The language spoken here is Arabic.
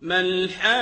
ما الْحَاقَّةُ